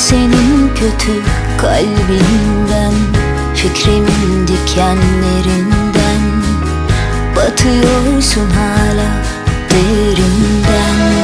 senin kötü kalbinden Fikrimin dikenlerinden Batıyorsun hala derinden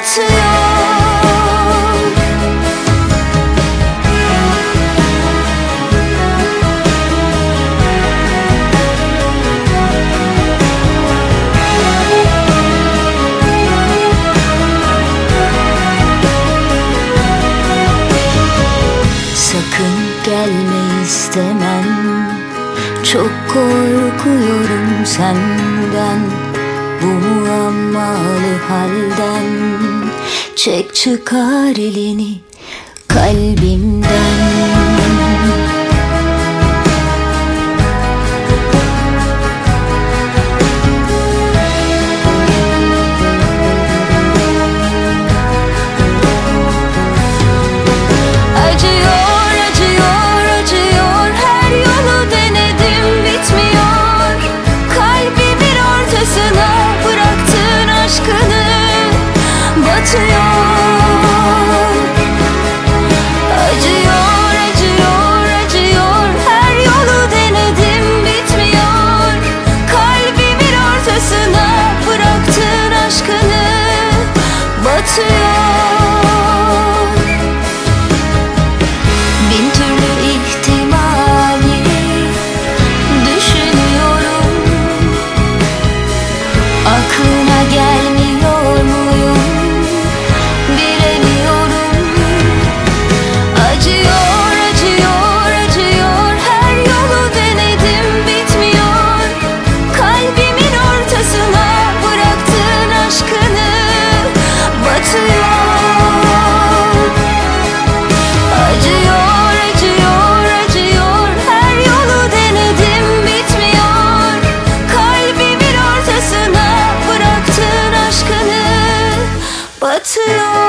Sakın gelme istemem. Çok korkuyorum senden Bu muammalı halden Çek çıkar elini kalbimden batıyor Acıyor, acıyor, acıyor. Her yolu denedim bitmiyor. Kalbimin ortasına bıraktığın aşkını. Batıyor 自由。